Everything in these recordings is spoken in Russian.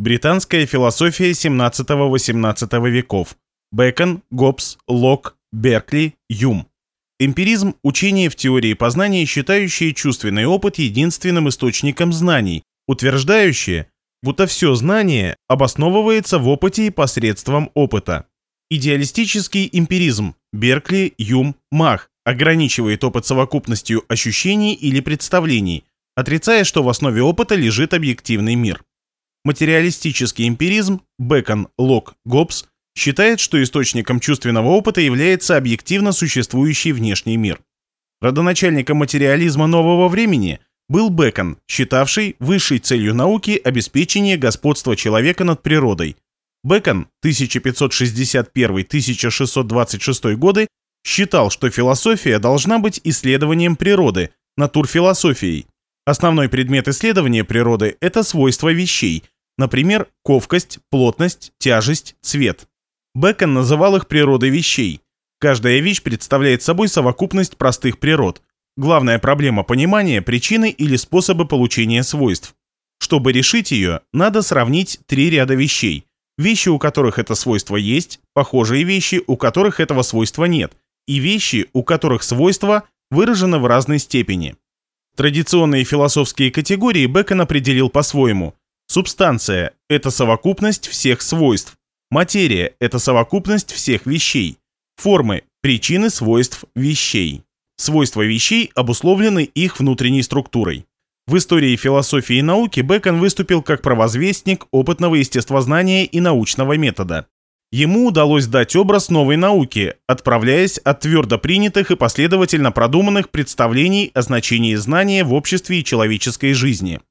Британская философия 17-18 веков. Бэкон, Гоббс, Лок, Беркли, Юм. Эмпиризм – учение в теории познания, считающее чувственный опыт единственным источником знаний, утверждающее, будто все знание обосновывается в опыте и посредством опыта. Идеалистический эмпиризм – Беркли, Юм, Мах – ограничивает опыт совокупностью ощущений или представлений, отрицая, что в основе опыта лежит объективный мир. Материалистический эмпиризм Бэкон, Лок, Гоббс считает, что источником чувственного опыта является объективно существующий внешний мир. Родоначальником материализма нового времени был Бэкон, считавший высшей целью науки обеспечение господства человека над природой. Бэкон 1561-1626 годы считал, что философия должна быть исследованием природы, натурфилософией. Основной предмет исследования природы – это свойства вещей, например, ковкость, плотность, тяжесть, цвет. Бэкон называл их природой вещей. Каждая вещь представляет собой совокупность простых природ. Главная проблема понимания – причины или способы получения свойств. Чтобы решить ее, надо сравнить три ряда вещей. Вещи, у которых это свойство есть, похожие вещи, у которых этого свойства нет, и вещи, у которых свойство выражено в разной степени. Традиционные философские категории Бэкон определил по-своему. Субстанция – это совокупность всех свойств. Материя – это совокупность всех вещей. Формы – причины свойств вещей. Свойства вещей обусловлены их внутренней структурой. В истории философии и науки Бэкон выступил как провозвестник опытного естествознания и научного метода. Ему удалось дать образ новой науки, отправляясь от твердо принятых и последовательно продуманных представлений о значении знания в обществе и человеческой жизни –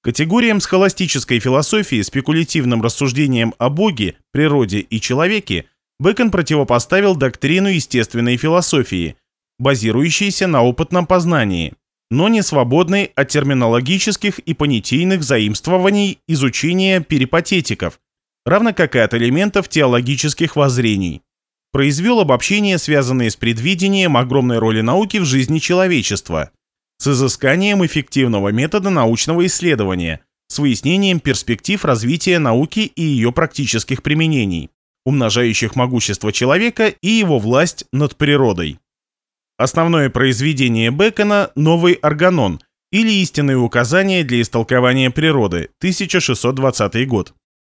Категориям схоластической философии, спекулятивным рассуждениям о Боге, природе и человеке Бэкон противопоставил доктрину естественной философии, базирующейся на опытном познании, но не свободной от терминологических и понятийных заимствований изучения перипатетиков, равно как и от элементов теологических воззрений. Произвел обобщения, связанные с предвидением огромной роли науки в жизни человечества – с изысканием эффективного метода научного исследования, с выяснением перспектив развития науки и ее практических применений, умножающих могущество человека и его власть над природой. Основное произведение Бекона «Новый органон» или «Истинные указания для истолкования природы» 1620 год.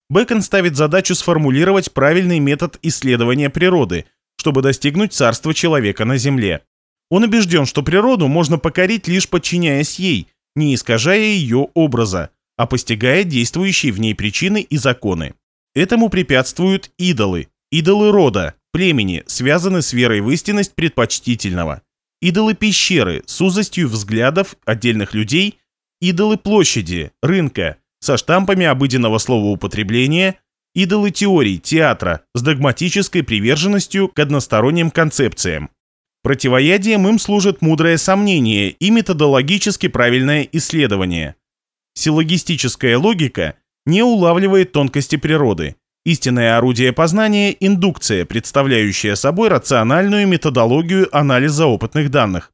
Бекон ставит задачу сформулировать правильный метод исследования природы, чтобы достигнуть царства человека на Земле. Он убежден, что природу можно покорить лишь подчиняясь ей, не искажая ее образа, а постигая действующие в ней причины и законы. Этому препятствуют идолы, идолы рода, племени, связаны с верой в истинность предпочтительного, идолы пещеры с узостью взглядов отдельных людей, идолы площади, рынка, со штампами обыденного слова употребления, идолы теорий, театра с догматической приверженностью к односторонним концепциям, Противоядием им служит мудрое сомнение и методологически правильное исследование. Силлогистическая логика не улавливает тонкости природы. Истинное орудие познания – индукция, представляющая собой рациональную методологию анализа опытных данных.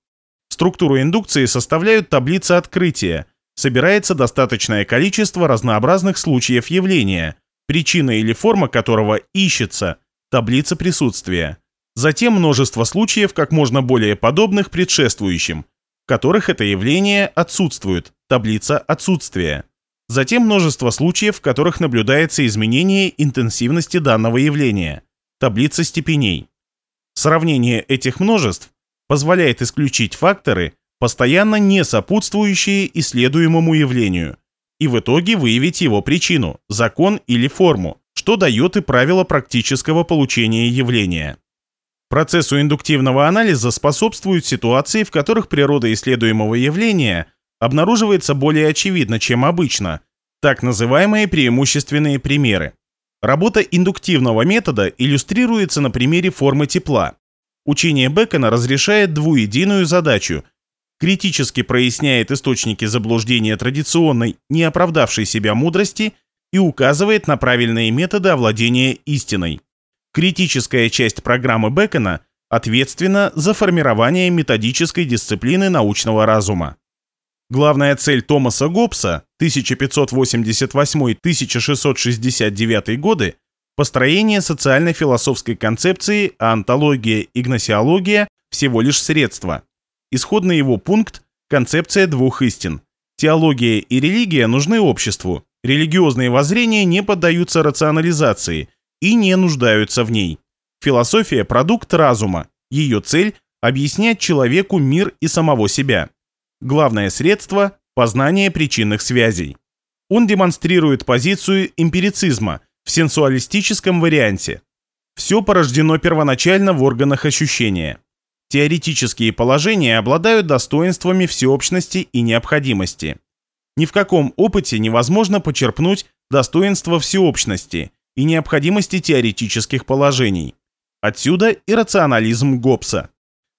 Структуру индукции составляют таблицы открытия. Собирается достаточное количество разнообразных случаев явления, причина или форма которого ищется, таблица присутствия. Затем множество случаев, как можно более подобных предшествующим, в которых это явление отсутствует, таблица отсутствия. Затем множество случаев, в которых наблюдается изменение интенсивности данного явления, таблица степеней. Сравнение этих множеств позволяет исключить факторы, постоянно не сопутствующие исследуемому явлению, и в итоге выявить его причину, закон или форму, что дает и правило практического получения явления. Процессу индуктивного анализа способствуют ситуации, в которых природа исследуемого явления обнаруживается более очевидно, чем обычно, так называемые преимущественные примеры. Работа индуктивного метода иллюстрируется на примере формы тепла. Учение Бекона разрешает двуединую задачу – критически проясняет источники заблуждения традиционной, не оправдавшей себя мудрости и указывает на правильные методы овладения истиной. Критическая часть программы Бекона ответственна за формирование методической дисциплины научного разума. Главная цель Томаса Гоббса 1588-1669 годы построение социально-философской концепции, антология и гносеология всего лишь средства. Исходный его пункт – концепция двух истин. Теология и религия нужны обществу. Религиозные воззрения не поддаются рационализации и не нуждаются в ней. Философия – продукт разума. Ее цель – объяснять человеку мир и самого себя. Главное средство – познание причинных связей. Он демонстрирует позицию эмпирицизма в сенсуалистическом варианте. Все порождено первоначально в органах ощущения. Теоретические положения обладают достоинствами всеобщности и необходимости. Ни в каком опыте невозможно почерпнуть достоинство всеобщности и необходимости теоретических положений. Отсюда иррационализм Гоббса.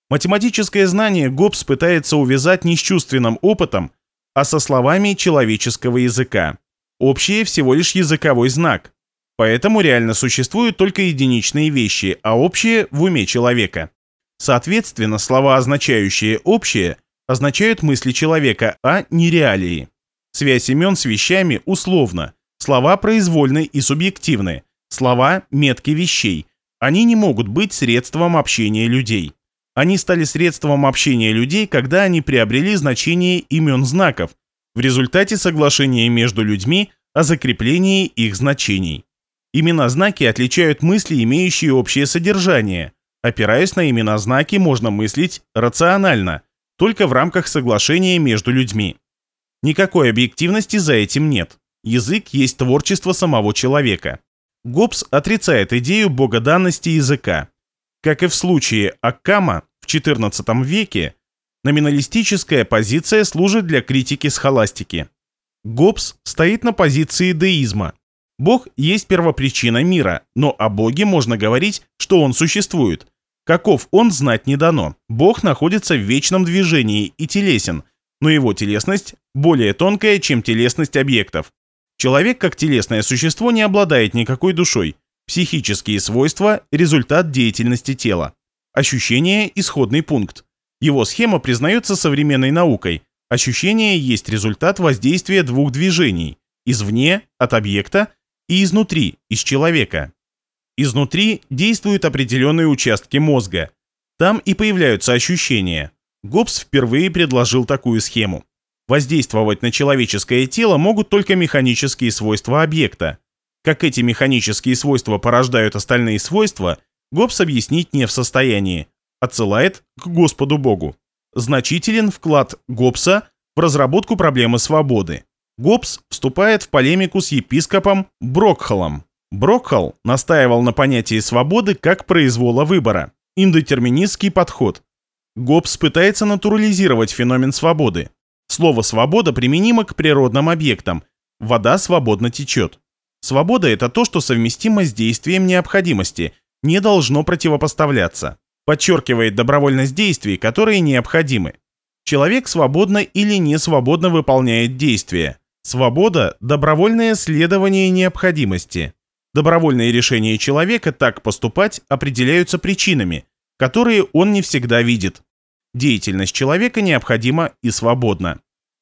Математическое знание Гоббс пытается увязать не с чувственным опытом, а со словами человеческого языка. Общее всего лишь языковой знак. Поэтому реально существуют только единичные вещи, а общее в уме человека. Соответственно, слова, означающие «общее», означают мысли человека, а не реалии. Связь имен с вещами условна. Слова произвольны и субъективны. Слова – метки вещей. Они не могут быть средством общения людей. Они стали средством общения людей, когда они приобрели значение имен знаков в результате соглашения между людьми о закреплении их значений. Имена-знаки отличают мысли, имеющие общее содержание. Опираясь на имена-знаки, можно мыслить рационально, только в рамках соглашения между людьми. Никакой объективности за этим нет. Язык есть творчество самого человека. Гоббс отрицает идею богоданности языка. Как и в случае Аккама в XIV веке, номиналистическая позиция служит для критики схоластики. Гоббс стоит на позиции деизма. Бог есть первопричина мира, но о Боге можно говорить, что Он существует. Каков Он, знать не дано. Бог находится в вечном движении и телесен, но его телесность более тонкая, чем телесность объектов. Человек как телесное существо не обладает никакой душой, Психические свойства – результат деятельности тела. Ощущение – исходный пункт. Его схема признается современной наукой. Ощущение есть результат воздействия двух движений – извне, от объекта, и изнутри, из человека. Изнутри действуют определенные участки мозга. Там и появляются ощущения. Гоббс впервые предложил такую схему. Воздействовать на человеческое тело могут только механические свойства объекта. Как эти механические свойства порождают остальные свойства, Гоббс объяснить не в состоянии. Отсылает к Господу Богу. Значителен вклад Гоббса в разработку проблемы свободы. Гоббс вступает в полемику с епископом Брокхолом. Брокхол настаивал на понятии свободы как произвола выбора. Индетерминистский подход. Гоббс пытается натурализировать феномен свободы. Слово «свобода» применимо к природным объектам. Вода свободно течет. Свобода – это то, что совместимо с действием необходимости, не должно противопоставляться. Подчеркивает добровольность действий, которые необходимы. Человек свободно или не свободно выполняет действия. Свобода – добровольное следование необходимости. Добровольные решения человека так поступать определяются причинами, которые он не всегда видит. Деятельность человека необходима и свободна.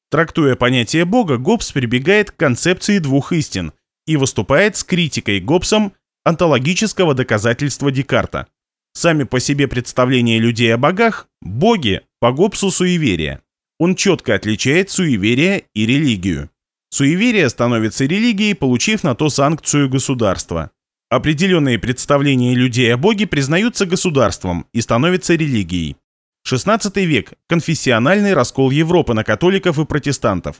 Трактуя понятие Бога, Гоббс прибегает к концепции двух истин – и выступает с критикой Гоббсом онтологического доказательства Декарта. Сами по себе представления людей о богах – боги, по Гоббсу суеверия. Он четко отличает суеверие и религию. Суеверие становится религией, получив на то санкцию государства. Определенные представления людей о боге признаются государством и становятся религией. 16 век – конфессиональный раскол Европы на католиков и протестантов.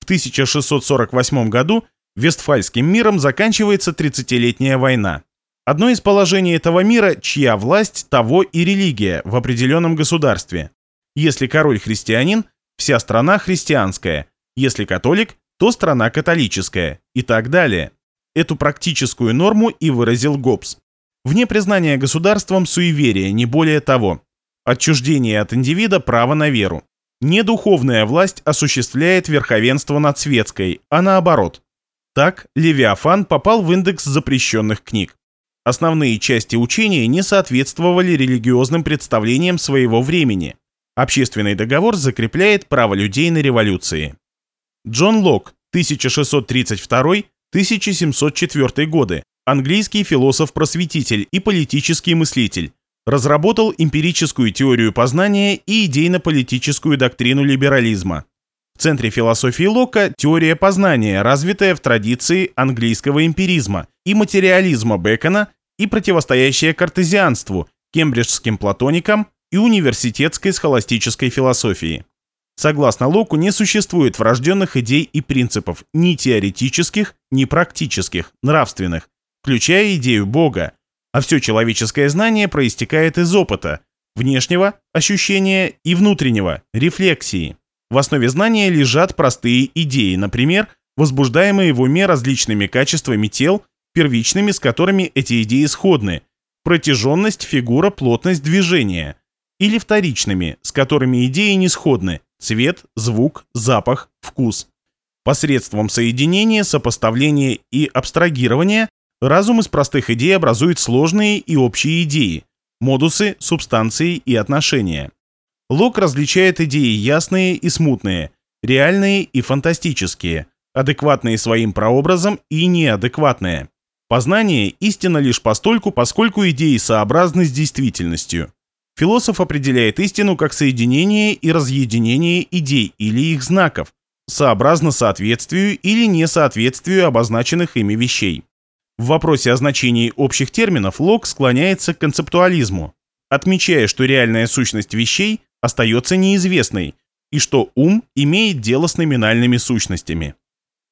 В 1648 году Вестфальским миром заканчивается 30-летняя война. Одно из положений этого мира – чья власть, того и религия в определенном государстве. Если король христианин, вся страна христианская. Если католик, то страна католическая. И так далее. Эту практическую норму и выразил Гоббс. Вне признания государством суеверия, не более того. Отчуждение от индивида права на веру. Не духовная власть осуществляет верховенство над светской, а наоборот – так, Левиафан попал в индекс запрещенных книг. Основные части учения не соответствовали религиозным представлениям своего времени. Общественный договор закрепляет право людей на революции. Джон Лок, 1632-1704 годы, английский философ-просветитель и политический мыслитель, разработал эмпирическую теорию познания и идейно-политическую доктрину либерализма. В центре философии Лока теория познания, развитая в традиции английского эмпиризма и материализма Бекона и противостоящая картезианству, кембриджским платоникам и университетской схоластической философии. Согласно Локу, не существует врожденных идей и принципов ни теоретических, ни практических, нравственных, включая идею Бога, а все человеческое знание проистекает из опыта, внешнего, ощущения и внутреннего, рефлексии. В основе знания лежат простые идеи, например, возбуждаемые в уме различными качествами тел, первичными, с которыми эти идеи сходны, протяженность, фигура, плотность движения, или вторичными, с которыми идеи не сходны, цвет, звук, запах, вкус. Посредством соединения, сопоставления и абстрагирования разум из простых идей образует сложные и общие идеи, модусы, субстанции и отношения. Лок различает идеи ясные и смутные, реальные и фантастические, адекватные своим прообразом и неадекватные. Познание истина лишь постольку, поскольку идеи сообразны с действительностью. Философ определяет истину как соединение и разъединение идей или их знаков, сообразно соответствию или несоответствию обозначенных ими вещей. В вопросе о значении общих терминов Лок склоняется к концептуализму, отмечая, что реальная сущность вещей остается неизвестной и что ум имеет дело с номинальными сущностями.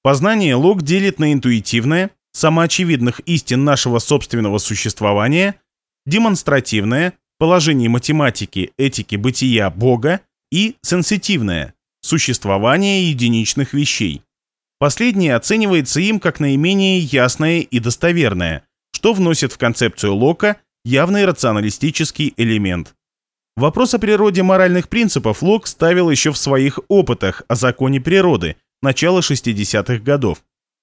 Познание Лок делит на интуитивное, самоочевидных истин нашего собственного существования, демонстративное, положение математики, этики, бытия Бога и сенситивное – существование единичных вещей. Последнее оценивается им как наименее ясное и достоверное, что вносит в концепцию Лока явный рационалистический элемент. Вопрос о природе моральных принципов Лок ставил еще в своих опытах о законе природы начала 60-х годов.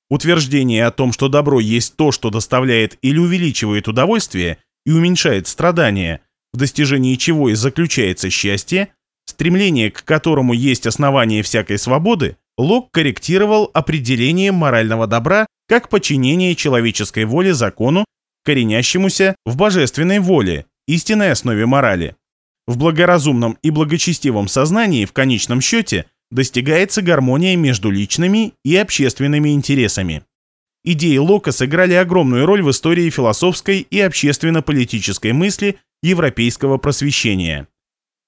Утверждение о том, что добро есть то, что доставляет или увеличивает удовольствие и уменьшает страдания – в достижении чего и заключается счастье, стремление к которому есть основание всякой свободы, Лок корректировал определение морального добра как подчинение человеческой воле закону, коренящемуся в божественной воле, истинной основе морали. В благоразумном и благочестивом сознании в конечном счете достигается гармония между личными и общественными интересами. Идеи Лока сыграли огромную роль в истории философской и общественно-политической мысли европейского просвещения.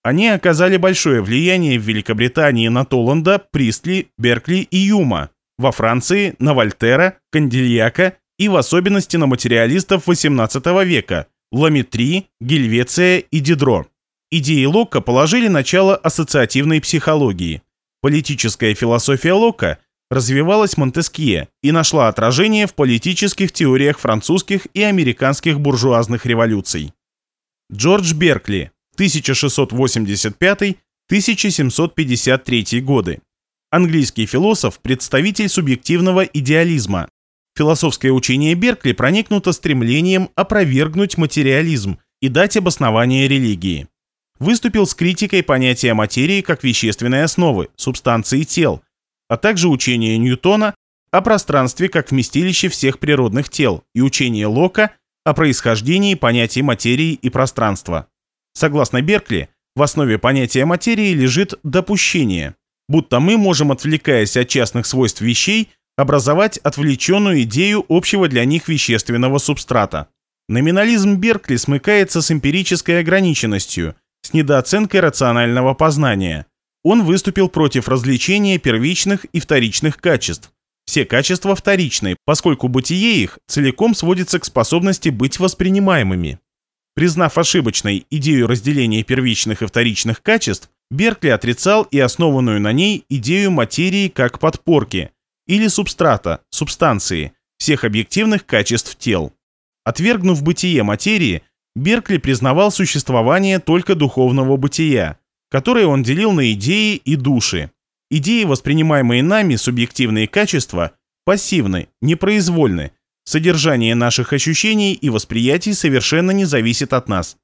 Они оказали большое влияние в Великобритании на Толланда, Пристли, Беркли и Юма, во Франции на Вольтера, Кандильяка и в особенности на материалистов XVIII века Ламетри, Гельвеция и Дидро. Идеи Лока положили начало ассоциативной психологии. Политическая философия Лока развивалась Монтескье и нашла отражение в политических теориях французских и американских буржуазных революций. Джордж Беркли, 1685-1753 годы. Английский философ, представитель субъективного идеализма. Философское учение Беркли проникнуто стремлением опровергнуть материализм и дать обоснование религии. Выступил с критикой понятия материи как вещественной основы, субстанции тел, а также учение Ньютона о пространстве как вместилище всех природных тел и учение Лока о происхождении понятий материи и пространства. Согласно Беркли, в основе понятия материи лежит допущение, будто мы можем, отвлекаясь от частных свойств вещей, образовать отвлеченную идею общего для них вещественного субстрата. Номинализм Беркли смыкается с эмпирической ограниченностью, с недооценкой рационального познания. Он выступил против развлечения первичных и вторичных качеств, все качества вторичны, поскольку бытие их целиком сводится к способности быть воспринимаемыми. Признав ошибочной идею разделения первичных и вторичных качеств, Беркли отрицал и основанную на ней идею материи как подпорки или субстрата, субстанции, всех объективных качеств тел. Отвергнув бытие материи, Беркли признавал существование только духовного бытия, которое он делил на идеи и души. Идеи, воспринимаемые нами, субъективные качества, пассивны, непроизвольны. Содержание наших ощущений и восприятий совершенно не зависит от нас.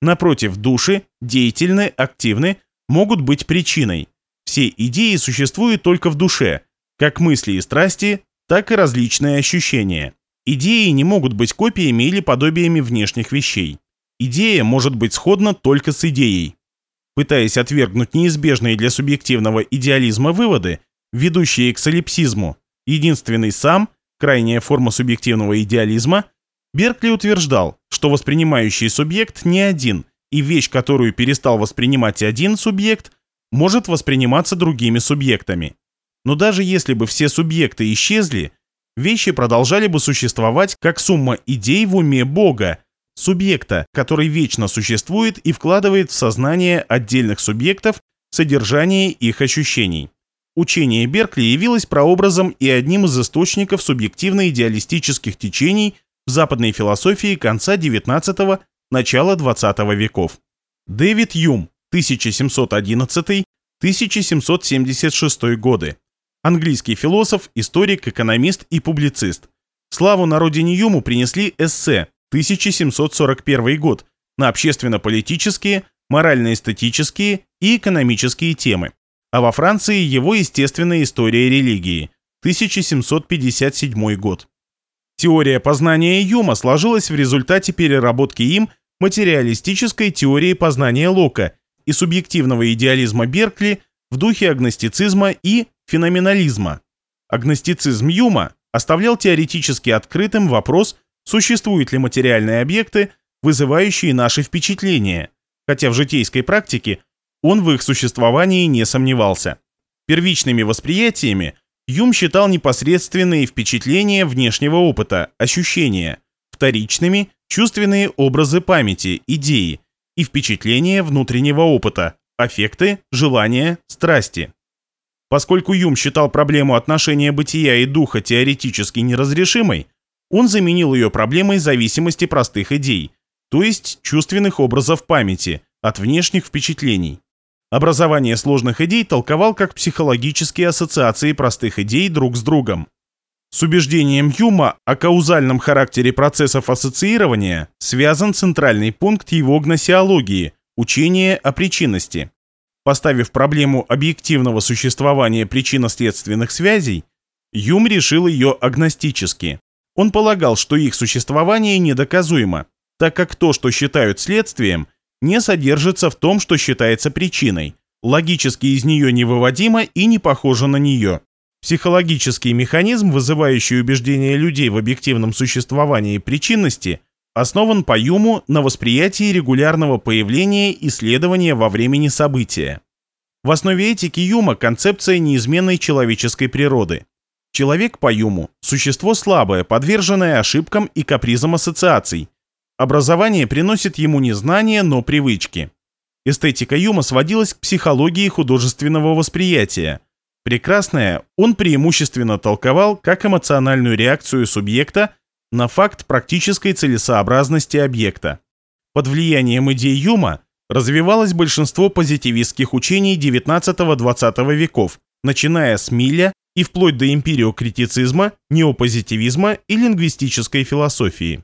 Напротив, души, деятельны, активны, могут быть причиной. Все идеи существуют только в душе, как мысли и страсти, так и различные ощущения. Идеи не могут быть копиями или подобиями внешних вещей. Идея может быть сходна только с идеей. Пытаясь отвергнуть неизбежные для субъективного идеализма выводы, ведущие к солипсизму, единственный сам, крайняя форма субъективного идеализма, Беркли утверждал, что воспринимающий субъект не один, и вещь, которую перестал воспринимать один субъект, может восприниматься другими субъектами. Но даже если бы все субъекты исчезли, вещи продолжали бы существовать как сумма идей в уме Бога, субъекта, который вечно существует и вкладывает в сознание отдельных субъектов содержание их ощущений. Учение Беркли явилось прообразом и одним из источников субъективно-идеалистических течений в западной философии конца XIX – начала XX веков. Дэвид Юм, 1711-1776 годы. Английский философ, историк, экономист и публицист. Славу на родине Юму принесли эссе 1741 год на общественно-политические, морально-эстетические и экономические темы. А во Франции его естественная история религии 1757 год. Теория познания Юма сложилась в результате переработки им материалистической теории познания Лока и субъективного идеализма Беркли в духе агностицизма и феноменализма. Агностицизм Юма оставлял теоретически открытым вопрос, существуют ли материальные объекты, вызывающие наши впечатления, хотя в житейской практике он в их существовании не сомневался. Первичными восприятиями Юм считал непосредственные впечатления внешнего опыта, ощущения, вторичными – чувственные образы памяти, идеи и впечатления внутреннего опыта, аффекты, желания, страсти. Поскольку Юм считал проблему отношения бытия и духа теоретически неразрешимой, он заменил ее проблемой зависимости простых идей, то есть чувственных образов памяти, от внешних впечатлений. Образование сложных идей толковал как психологические ассоциации простых идей друг с другом. С убеждением Юма о каузальном характере процессов ассоциирования связан центральный пункт его гносеологии – учение о причинности. Поставив проблему объективного существования причинно-следственных связей, Юм решил ее агностически. Он полагал, что их существование недоказуемо, так как то, что считают следствием, не содержится в том, что считается причиной, логически из нее невыводимо и не похоже на нее. Психологический механизм, вызывающий убеждение людей в объективном существовании причинности, основан по Юму на восприятии регулярного появления и следования во времени события. В основе этики Юма концепция неизменной человеческой природы. Человек по Юму – существо слабое, подверженное ошибкам и капризам ассоциаций, Образование приносит ему не знания, но привычки. Эстетика Юма сводилась к психологии художественного восприятия. Прекрасное он преимущественно толковал как эмоциональную реакцию субъекта на факт практической целесообразности объекта. Под влиянием идей Юма развивалось большинство позитивистских учений XIX-XX веков, начиная с Милля и вплоть до эмпириокритицизма, неопозитивизма и лингвистической философии.